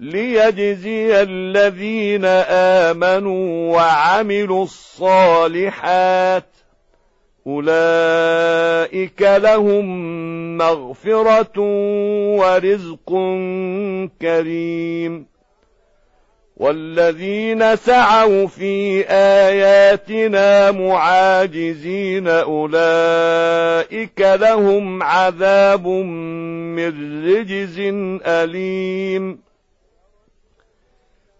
ليجزي الذين آمنوا وعملوا الصالحات. أولئك لهم مغفرة ورزق كريم. والذين سعوا في آياتنا معاجزين أولئك لهم عذاب من رجز أليم.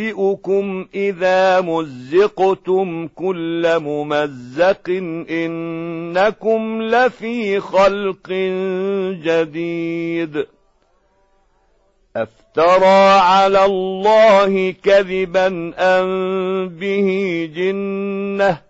أنبئكم إذا مزقتم كل ممزق إنكم لفي خلق جديد. أفترى على الله كذبا أن به جنة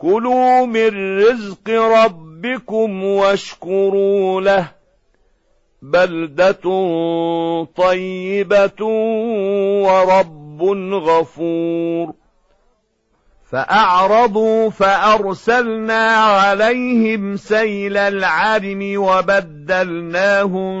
كلوا من رزق ربكم واشكروا له. بلدة طيبة ورب غفور. فأعرضوا فأرسلنا عليهم سيل العرم وبدلناهم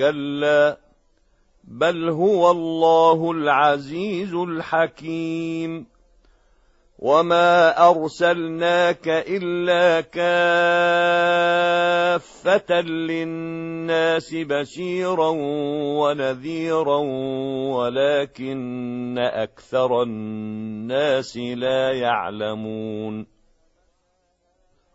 كلا بل هو الله العزيز الحكيم. وما أرسلناك إلا كافة للناس بشيرا ونذيرا ولكن أكثر الناس لا يعلمون.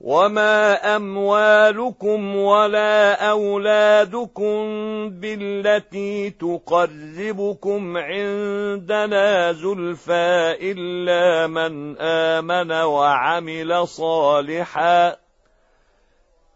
وما اموالكم ولا اولادكم بالتي تقربكم عندنا زلفى الا من امن وعمل صالحا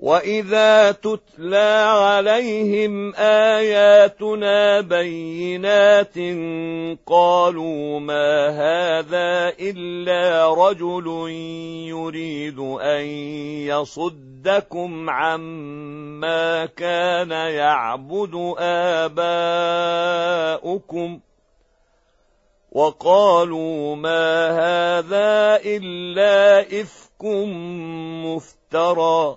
واذا تتلى عليهم اياتنا بينات قالوا ما هذا الا رجل يريد ان يصدكم عما كان يعبد اباؤكم وقالوا ما هذا الا افك مفترى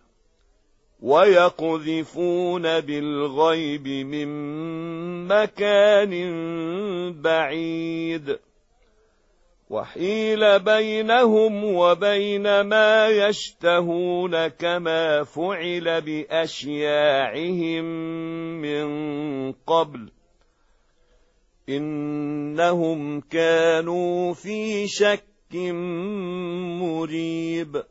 ويقذفون بالغيب من مكان بعيد. وحيل بينهم وبين ما يشتهون كما فعل بأشياعهم من قبل. إنهم كانوا في شك مريب.